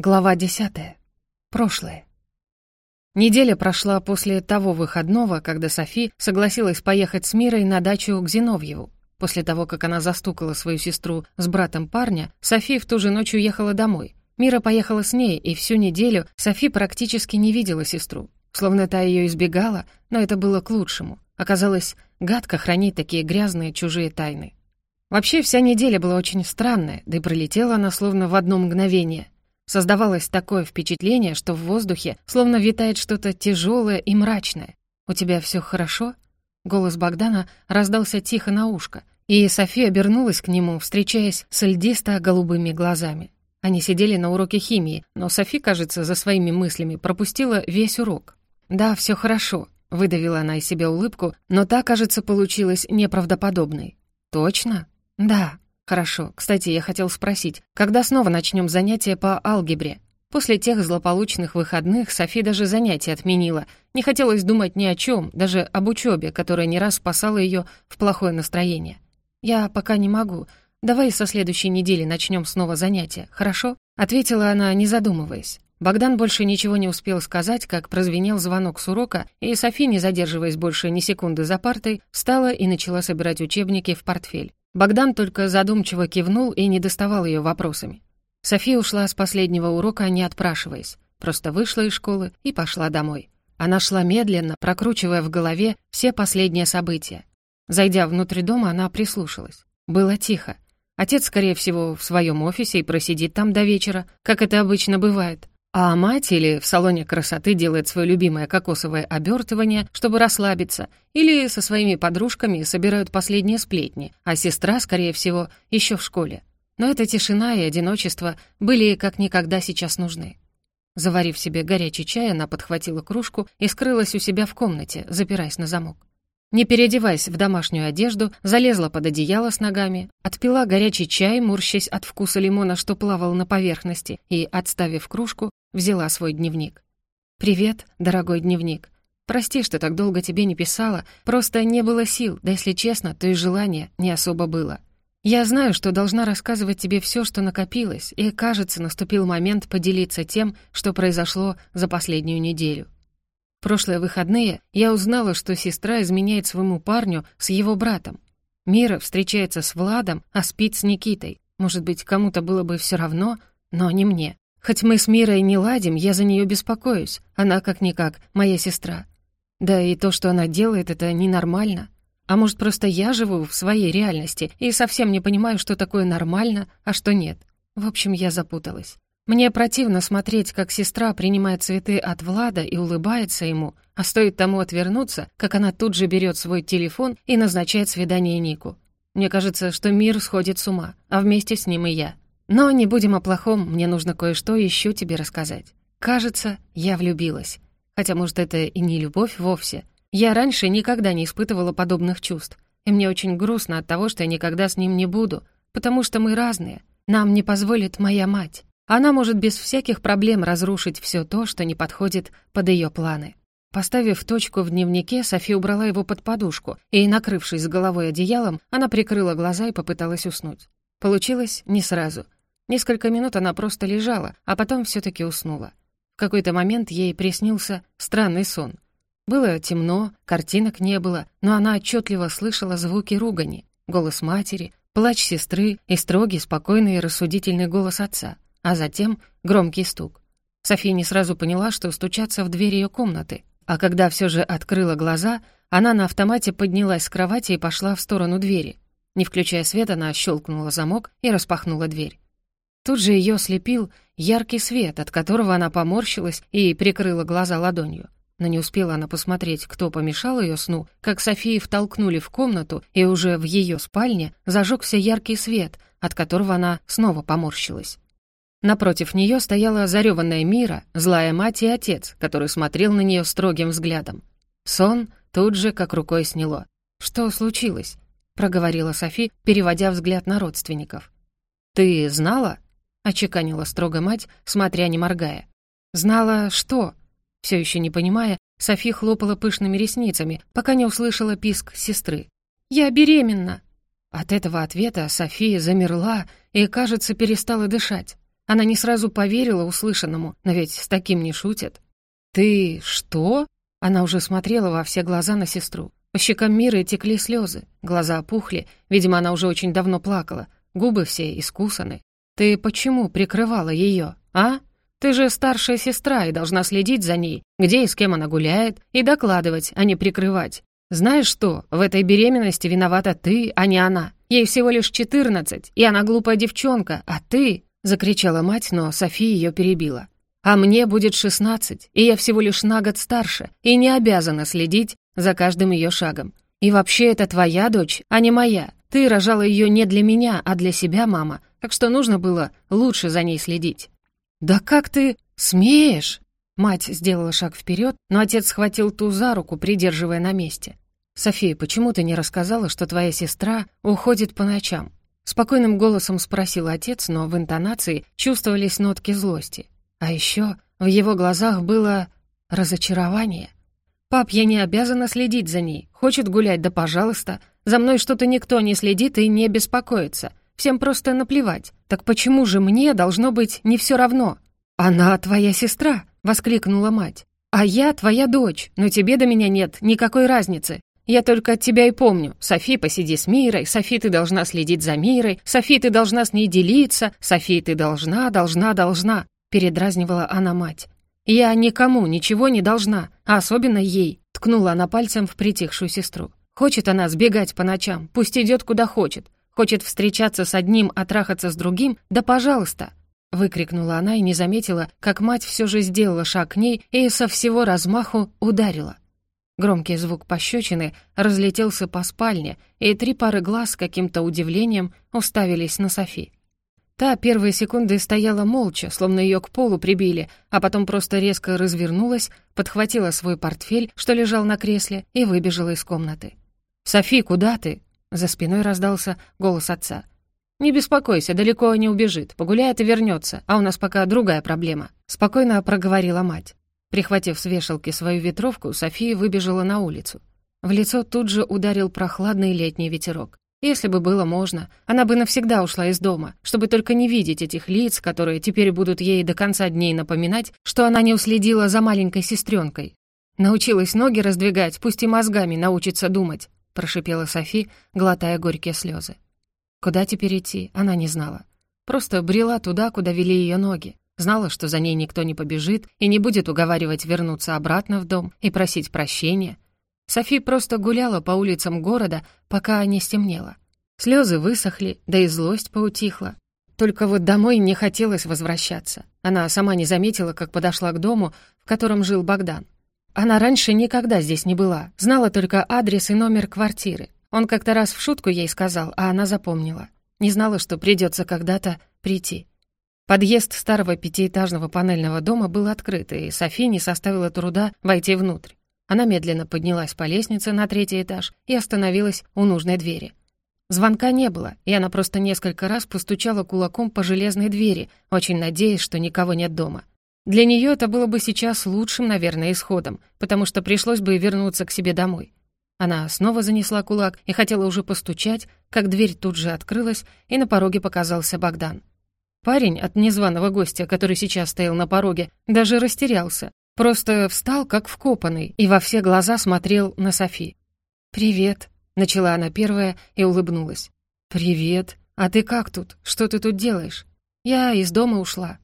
Глава десятая. Прошлое. Неделя прошла после того выходного, когда Софи согласилась поехать с Мирой на дачу к Зиновьеву. После того, как она застукала свою сестру с братом парня, Софи в ту же ночь уехала домой. Мира поехала с ней, и всю неделю Софи практически не видела сестру. Словно та ее избегала, но это было к лучшему. Оказалось, гадко хранить такие грязные чужие тайны. Вообще, вся неделя была очень странная, да и пролетела она словно в одно мгновение — Создавалось такое впечатление, что в воздухе словно витает что-то тяжелое и мрачное. «У тебя все хорошо?» Голос Богдана раздался тихо на ушко, и София обернулась к нему, встречаясь с льдисто-голубыми глазами. Они сидели на уроке химии, но Софи, кажется, за своими мыслями пропустила весь урок. «Да, все хорошо», — выдавила она из себя улыбку, но та, кажется, получилась неправдоподобной. «Точно?» «Да», «Хорошо. Кстати, я хотел спросить, когда снова начнем занятия по алгебре?» После тех злополучных выходных Софи даже занятия отменила. Не хотелось думать ни о чем, даже об учебе, которая не раз спасала ее в плохое настроение. «Я пока не могу. Давай со следующей недели начнем снова занятия, хорошо?» Ответила она, не задумываясь. Богдан больше ничего не успел сказать, как прозвенел звонок с урока, и Софи, не задерживаясь больше ни секунды за партой, встала и начала собирать учебники в портфель. Богдан только задумчиво кивнул и не доставал ее вопросами. София ушла с последнего урока, не отпрашиваясь. Просто вышла из школы и пошла домой. Она шла медленно, прокручивая в голове все последние события. Зайдя внутрь дома, она прислушалась. Было тихо. Отец, скорее всего, в своем офисе и просидит там до вечера, как это обычно бывает. А мать или в салоне красоты делает свое любимое кокосовое обертывание, чтобы расслабиться, или со своими подружками собирают последние сплетни, а сестра, скорее всего, еще в школе. Но эта тишина и одиночество были как никогда сейчас нужны. Заварив себе горячий чай, она подхватила кружку и скрылась у себя в комнате, запираясь на замок. Не переодеваясь в домашнюю одежду, залезла под одеяло с ногами, отпила горячий чай, мурщась от вкуса лимона, что плавал на поверхности, и, отставив кружку, взяла свой дневник. «Привет, дорогой дневник. Прости, что так долго тебе не писала, просто не было сил, да если честно, то и желания не особо было. Я знаю, что должна рассказывать тебе все, что накопилось, и, кажется, наступил момент поделиться тем, что произошло за последнюю неделю. Прошлые выходные я узнала, что сестра изменяет своему парню с его братом. Мира встречается с Владом, а спит с Никитой. Может быть, кому-то было бы все равно, но не мне. Хоть мы с Мирой не ладим, я за нее беспокоюсь. Она, как-никак, моя сестра. Да и то, что она делает, это ненормально. А может, просто я живу в своей реальности и совсем не понимаю, что такое нормально, а что нет. В общем, я запуталась. Мне противно смотреть, как сестра принимает цветы от Влада и улыбается ему, а стоит тому отвернуться, как она тут же берет свой телефон и назначает свидание Нику. Мне кажется, что мир сходит с ума, а вместе с ним и я. Но не будем о плохом, мне нужно кое-что еще тебе рассказать. Кажется, я влюбилась. Хотя, может, это и не любовь вовсе. Я раньше никогда не испытывала подобных чувств. И мне очень грустно от того, что я никогда с ним не буду, потому что мы разные. Нам не позволит моя мать. Она может без всяких проблем разрушить все то, что не подходит под ее планы. Поставив точку в дневнике, Софи убрала его под подушку, и, накрывшись головой одеялом, она прикрыла глаза и попыталась уснуть. Получилось не сразу. Несколько минут она просто лежала, а потом все таки уснула. В какой-то момент ей приснился странный сон. Было темно, картинок не было, но она отчетливо слышала звуки ругани, голос матери, плач сестры и строгий, спокойный и рассудительный голос отца — а затем громкий стук. София не сразу поняла, что стучаться в дверь ее комнаты, а когда все же открыла глаза, она на автомате поднялась с кровати и пошла в сторону двери. Не включая свет, она щелкнула замок и распахнула дверь. Тут же ее слепил яркий свет, от которого она поморщилась и прикрыла глаза ладонью. Но не успела она посмотреть, кто помешал ее сну, как Софии втолкнули в комнату, и уже в ее спальне зажегся яркий свет, от которого она снова поморщилась. Напротив нее стояла зареванная Мира, злая мать и отец, который смотрел на нее строгим взглядом. Сон тут же как рукой сняло. «Что случилось?» — проговорила Софи, переводя взгляд на родственников. «Ты знала?» — очеканила строго мать, смотря не моргая. «Знала что?» Все еще не понимая, Софи хлопала пышными ресницами, пока не услышала писк сестры. «Я беременна!» От этого ответа София замерла и, кажется, перестала дышать. Она не сразу поверила услышанному, но ведь с таким не шутят. «Ты что?» Она уже смотрела во все глаза на сестру. По щекам Миры текли слезы, глаза опухли, видимо, она уже очень давно плакала, губы все искусаны. «Ты почему прикрывала ее, а? Ты же старшая сестра и должна следить за ней, где и с кем она гуляет, и докладывать, а не прикрывать. Знаешь что, в этой беременности виновата ты, а не она. Ей всего лишь четырнадцать, и она глупая девчонка, а ты...» — закричала мать, но София ее перебила. «А мне будет шестнадцать, и я всего лишь на год старше, и не обязана следить за каждым ее шагом. И вообще это твоя дочь, а не моя. Ты рожала ее не для меня, а для себя, мама, так что нужно было лучше за ней следить». «Да как ты смеешь?» Мать сделала шаг вперед, но отец схватил ту за руку, придерживая на месте. «София, почему ты не рассказала, что твоя сестра уходит по ночам?» Спокойным голосом спросил отец, но в интонации чувствовались нотки злости. А еще в его глазах было разочарование. «Пап, я не обязана следить за ней. Хочет гулять, да пожалуйста. За мной что-то никто не следит и не беспокоится. Всем просто наплевать. Так почему же мне должно быть не все равно?» «Она твоя сестра!» — воскликнула мать. «А я твоя дочь, но тебе до меня нет никакой разницы. Я только от тебя и помню. Софи, посиди с Мирой, Софи, ты должна следить за Мирой, Софи, ты должна с ней делиться, Софи, ты должна, должна, должна», — передразнивала она мать. «Я никому ничего не должна, а особенно ей», — ткнула она пальцем в притихшую сестру. «Хочет она сбегать по ночам, пусть идет куда хочет. Хочет встречаться с одним, а трахаться с другим, да пожалуйста». Выкрикнула она и не заметила, как мать все же сделала шаг к ней и со всего размаху ударила. Громкий звук пощечины разлетелся по спальне, и три пары глаз с каким-то удивлением уставились на Софи. Та первые секунды стояла молча, словно ее к полу прибили, а потом просто резко развернулась, подхватила свой портфель, что лежал на кресле, и выбежала из комнаты. «Софи, куда ты?» За спиной раздался голос отца. «Не беспокойся, далеко не убежит, погуляет и вернется, а у нас пока другая проблема», — спокойно проговорила мать. Прихватив с вешалки свою ветровку, София выбежала на улицу. В лицо тут же ударил прохладный летний ветерок. Если бы было можно, она бы навсегда ушла из дома, чтобы только не видеть этих лиц, которые теперь будут ей до конца дней напоминать, что она не уследила за маленькой сестренкой. Научилась ноги раздвигать, пусть и мозгами научится думать, прошипела Софи, глотая горькие слезы. Куда теперь идти, она не знала. Просто брела туда, куда вели ее ноги. Знала, что за ней никто не побежит и не будет уговаривать вернуться обратно в дом и просить прощения. Софи просто гуляла по улицам города, пока не стемнело. Слезы высохли, да и злость поутихла. Только вот домой не хотелось возвращаться. Она сама не заметила, как подошла к дому, в котором жил Богдан. Она раньше никогда здесь не была, знала только адрес и номер квартиры. Он как-то раз в шутку ей сказал, а она запомнила. Не знала, что придется когда-то прийти. Подъезд старого пятиэтажного панельного дома был открыт, и Софи не составила труда войти внутрь. Она медленно поднялась по лестнице на третий этаж и остановилась у нужной двери. Звонка не было, и она просто несколько раз постучала кулаком по железной двери, очень надеясь, что никого нет дома. Для нее это было бы сейчас лучшим, наверное, исходом, потому что пришлось бы вернуться к себе домой. Она снова занесла кулак и хотела уже постучать, как дверь тут же открылась, и на пороге показался Богдан. Парень от незваного гостя, который сейчас стоял на пороге, даже растерялся. Просто встал, как вкопанный, и во все глаза смотрел на Софи. «Привет», — начала она первая и улыбнулась. «Привет. А ты как тут? Что ты тут делаешь?» «Я из дома ушла».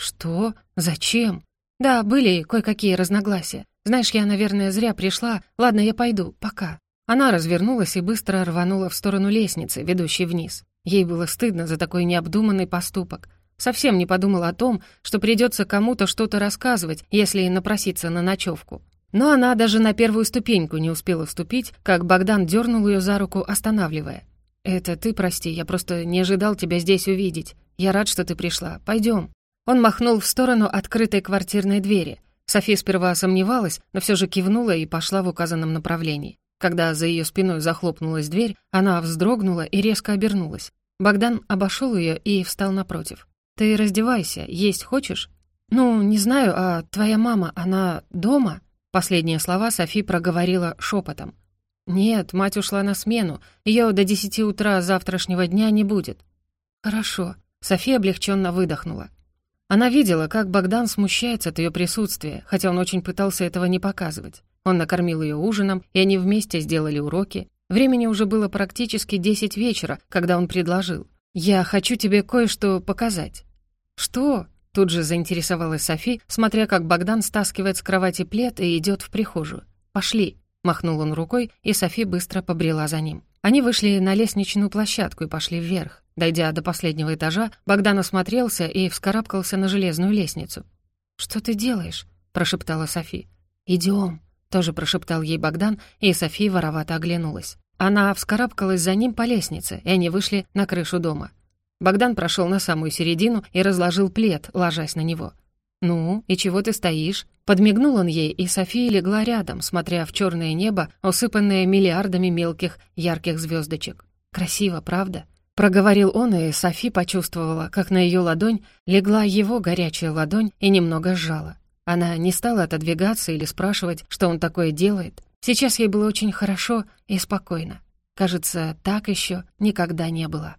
«Что? Зачем?» «Да, были кое-какие разногласия. Знаешь, я, наверное, зря пришла. Ладно, я пойду. Пока». Она развернулась и быстро рванула в сторону лестницы, ведущей вниз. Ей было стыдно за такой необдуманный поступок. Совсем не подумала о том, что придется кому-то что-то рассказывать, если напроситься на ночевку. Но она даже на первую ступеньку не успела вступить, как Богдан дернул ее за руку, останавливая. «Это ты прости, я просто не ожидал тебя здесь увидеть. Я рад, что ты пришла. Пойдем». Он махнул в сторону открытой квартирной двери. София сперва сомневалась, но все же кивнула и пошла в указанном направлении. Когда за ее спиной захлопнулась дверь, она вздрогнула и резко обернулась. Богдан обошел ее и встал напротив. «Ты раздевайся, есть хочешь?» «Ну, не знаю, а твоя мама, она дома?» Последние слова Софи проговорила шепотом. «Нет, мать ушла на смену. Ее до десяти утра завтрашнего дня не будет». «Хорошо». София облегченно выдохнула. Она видела, как Богдан смущается от ее присутствия, хотя он очень пытался этого не показывать. Он накормил ее ужином, и они вместе сделали уроки. Времени уже было практически десять вечера, когда он предложил. «Я хочу тебе кое-что показать». «Что?» — тут же заинтересовалась Софи, смотря как Богдан стаскивает с кровати плед и идет в прихожую. «Пошли». Махнул он рукой, и Софи быстро побрела за ним. Они вышли на лестничную площадку и пошли вверх. Дойдя до последнего этажа, Богдан осмотрелся и вскарабкался на железную лестницу. «Что ты делаешь?» — прошептала Софи. «Идем», — тоже прошептал ей Богдан, и Софи воровато оглянулась. Она вскарабкалась за ним по лестнице, и они вышли на крышу дома. Богдан прошел на самую середину и разложил плед, ложась на него. «Ну, и чего ты стоишь?» Подмигнул он ей, и София легла рядом, смотря в черное небо, усыпанное миллиардами мелких ярких звездочек. «Красиво, правда?» Проговорил он, и Софи почувствовала, как на ее ладонь легла его горячая ладонь и немного сжала. Она не стала отодвигаться или спрашивать, что он такое делает. Сейчас ей было очень хорошо и спокойно. Кажется, так еще никогда не было.